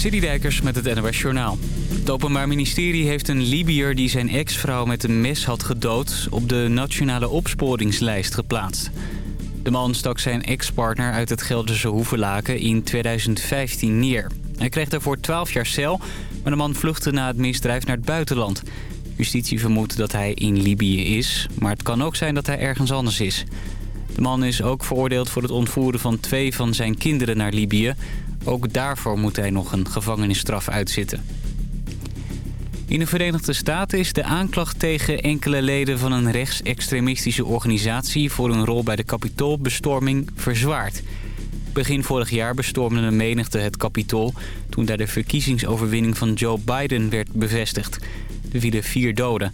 Citydijkers met het NOS Journaal. Het Openbaar Ministerie heeft een Libiër die zijn ex-vrouw met een mes had gedood... op de nationale opsporingslijst geplaatst. De man stak zijn ex-partner uit het Gelderse Hoevelaken in 2015 neer. Hij kreeg daarvoor 12 jaar cel, maar de man vluchtte na het misdrijf naar het buitenland. Justitie vermoedt dat hij in Libië is, maar het kan ook zijn dat hij ergens anders is. De man is ook veroordeeld voor het ontvoeren van twee van zijn kinderen naar Libië. Ook daarvoor moet hij nog een gevangenisstraf uitzitten. In de Verenigde Staten is de aanklacht tegen enkele leden van een rechtsextremistische organisatie... voor hun rol bij de Capitoolbestorming verzwaard. Begin vorig jaar bestormde een menigte het Capitool... toen daar de verkiezingsoverwinning van Joe Biden werd bevestigd. Er vielen vier doden.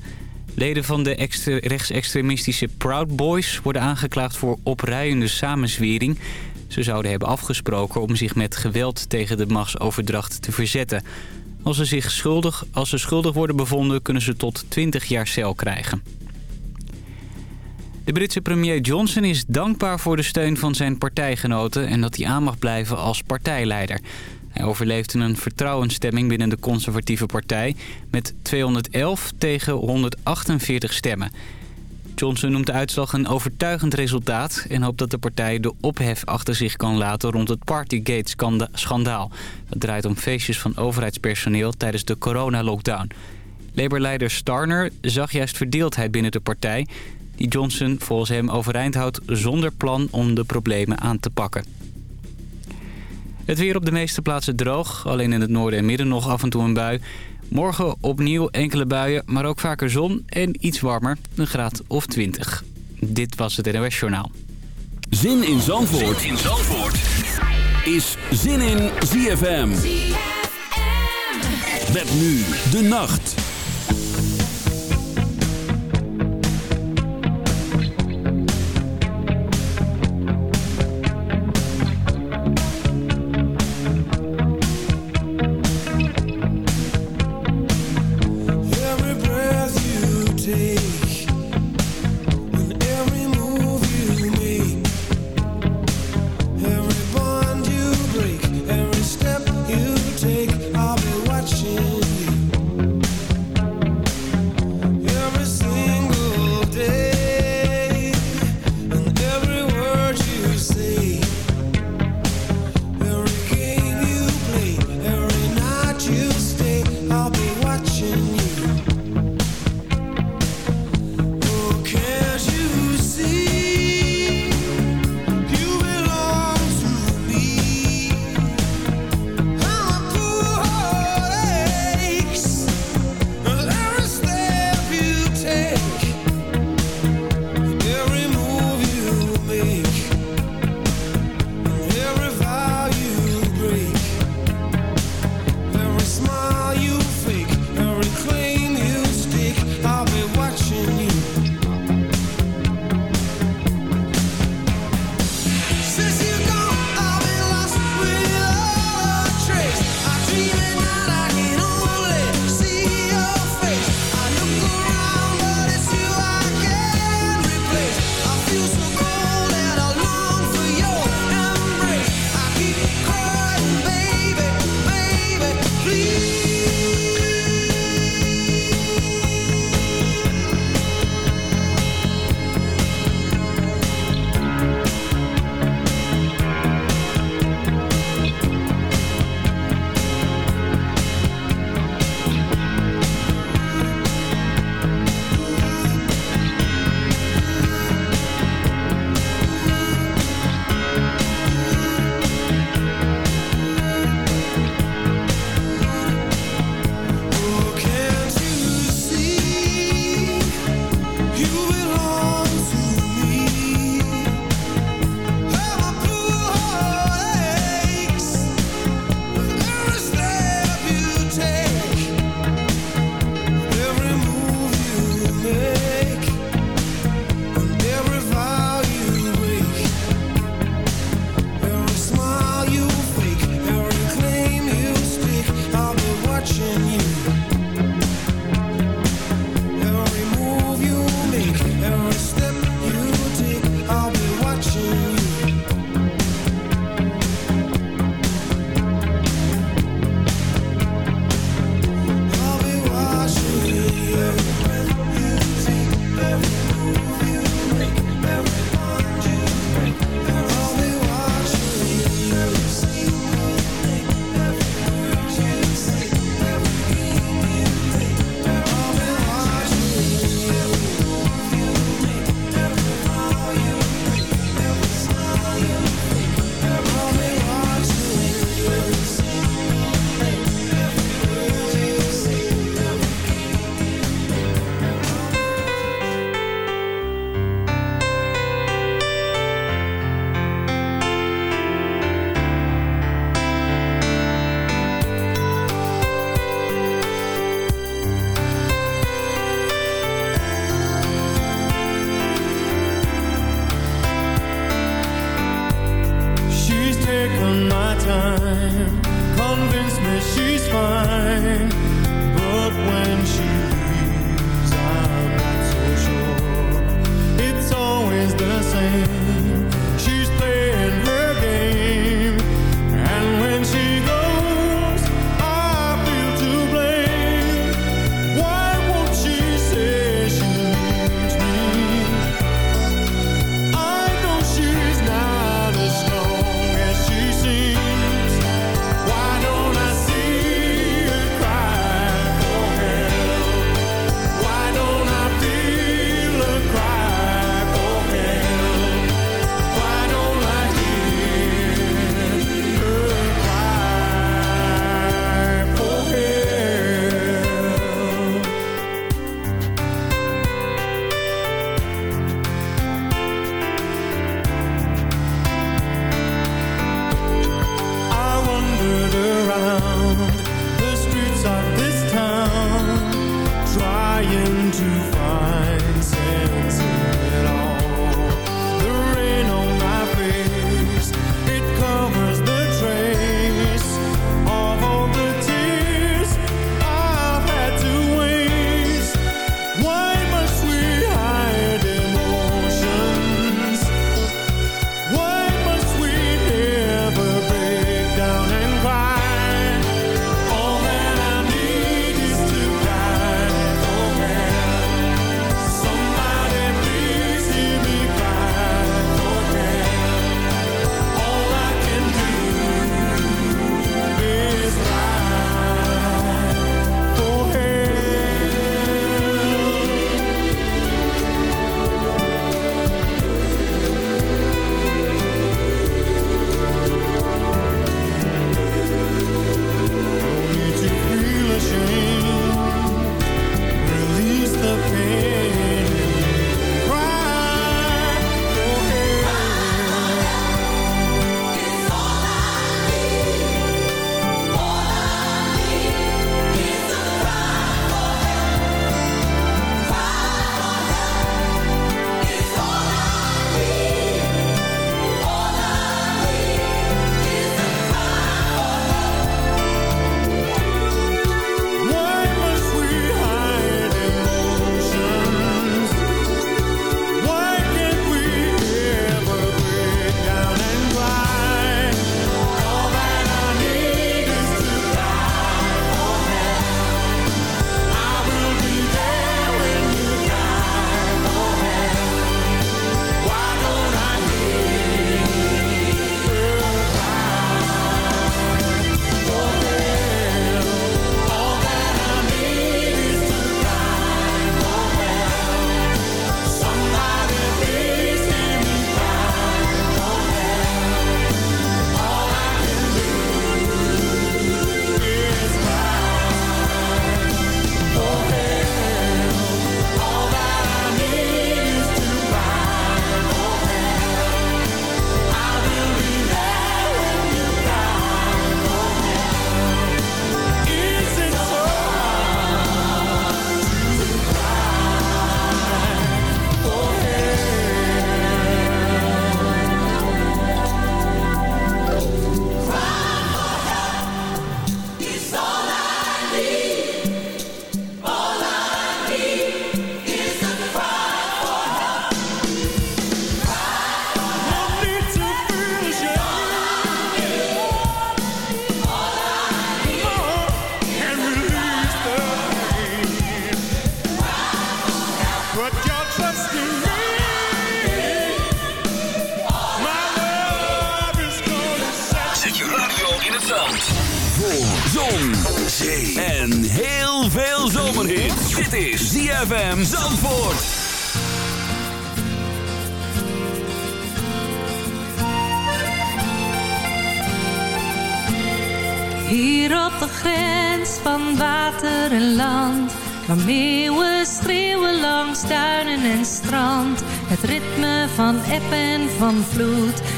Leden van de rechtsextremistische Proud Boys worden aangeklaagd voor opruiende samenzwering. Ze zouden hebben afgesproken om zich met geweld tegen de machtsoverdracht te verzetten. Als ze, zich schuldig, als ze schuldig worden bevonden kunnen ze tot 20 jaar cel krijgen. De Britse premier Johnson is dankbaar voor de steun van zijn partijgenoten... en dat hij aan mag blijven als partijleider. Hij overleefde een vertrouwensstemming binnen de conservatieve partij... met 211 tegen 148 stemmen. Johnson noemt de uitslag een overtuigend resultaat... en hoopt dat de partij de ophef achter zich kan laten rond het Partygate-schandaal. Het draait om feestjes van overheidspersoneel tijdens de coronalockdown. Labour-leider Starner zag juist verdeeldheid binnen de partij... die Johnson volgens hem overeind houdt zonder plan om de problemen aan te pakken. Het weer op de meeste plaatsen droog. Alleen in het noorden en midden nog af en toe een bui. Morgen opnieuw enkele buien, maar ook vaker zon en iets warmer. Een graad of 20. Dit was het NOS Journaal. Zin in Zandvoort, zin in Zandvoort. is Zin in ZFM. ZFM. Met nu de nacht.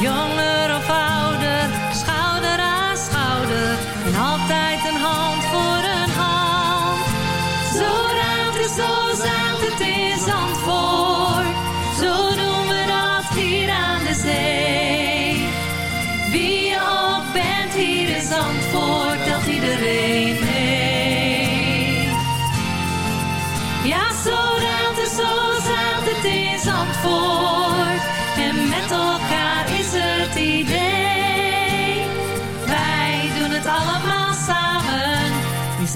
Jonger of ouder, schouder aan schouder. En altijd een hand voor een hand. Zo ruimte, het, zo zaad het is.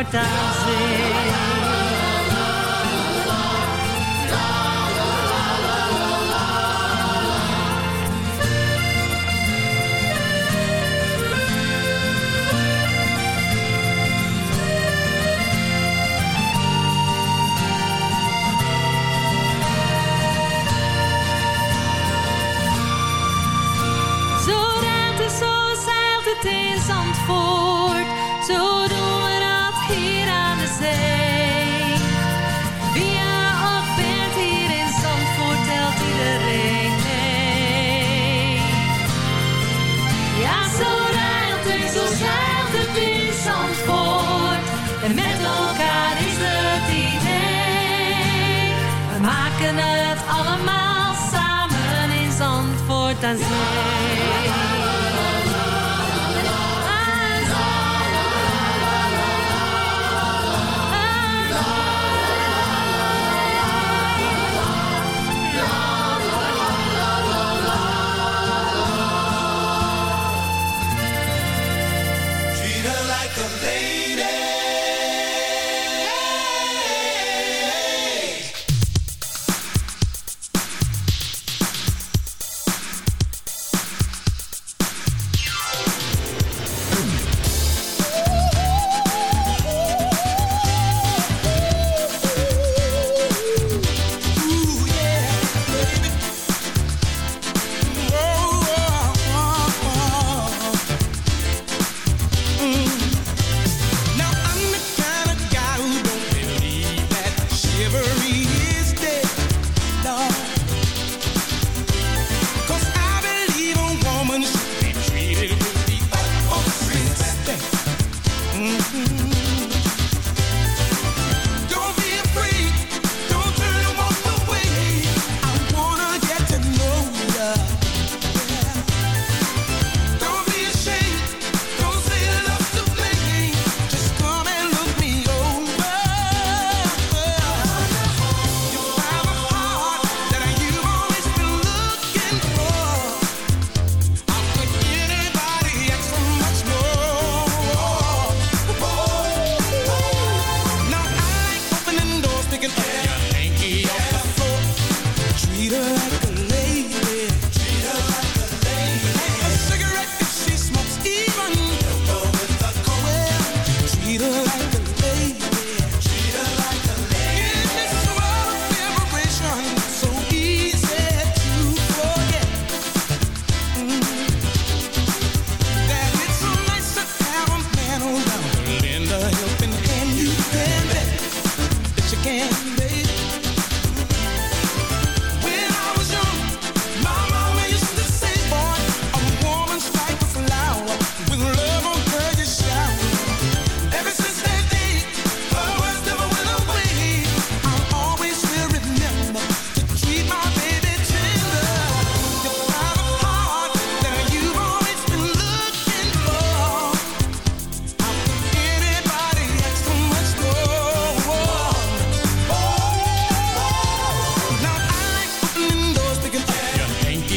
importância.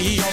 be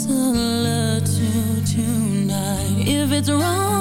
it's wrong.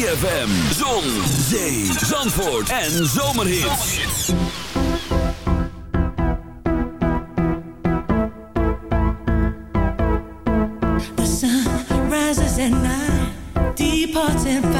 ZFM, Zon, Zee, Zandvoort en Zomerhits. The sun rises and I depart in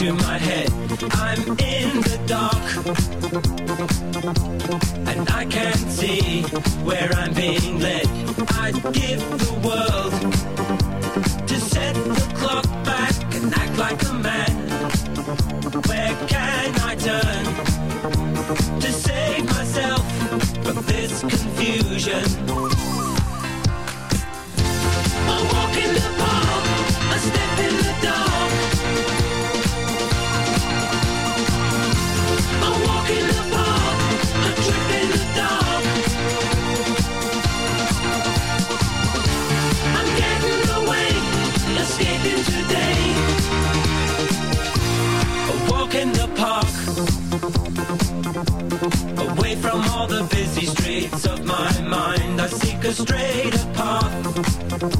into my head. I'm in a straighter path.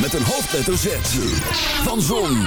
Met een hoofdletter Z. Van Zon,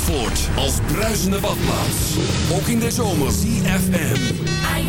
Zandvoort als bruisende badplaats. Ook in de zomer. CFM. I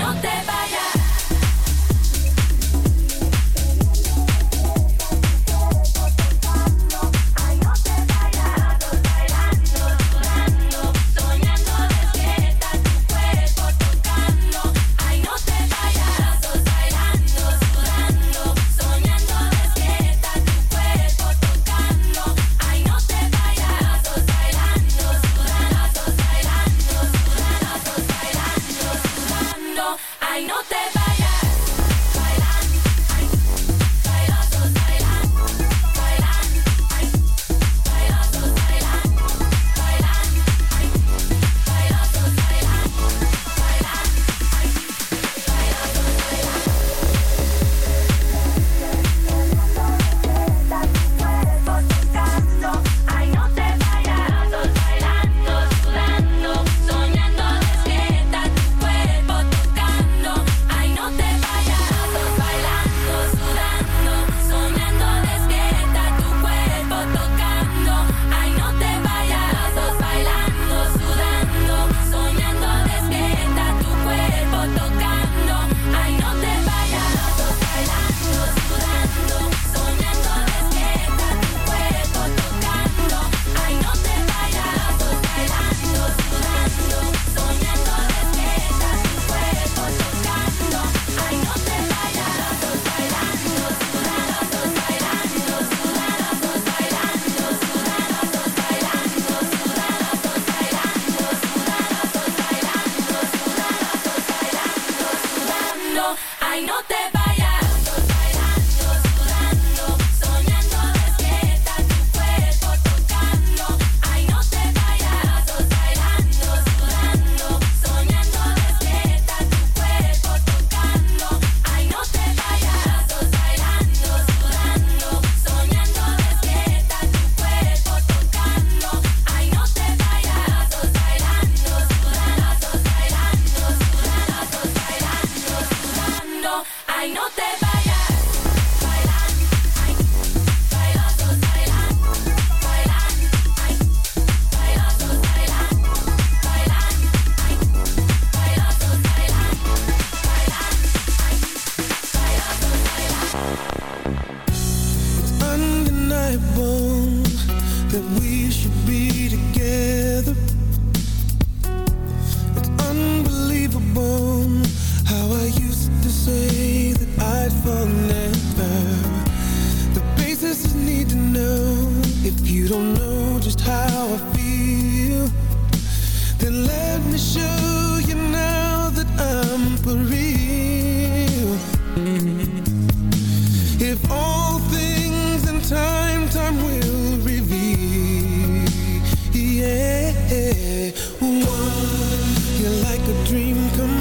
a dream come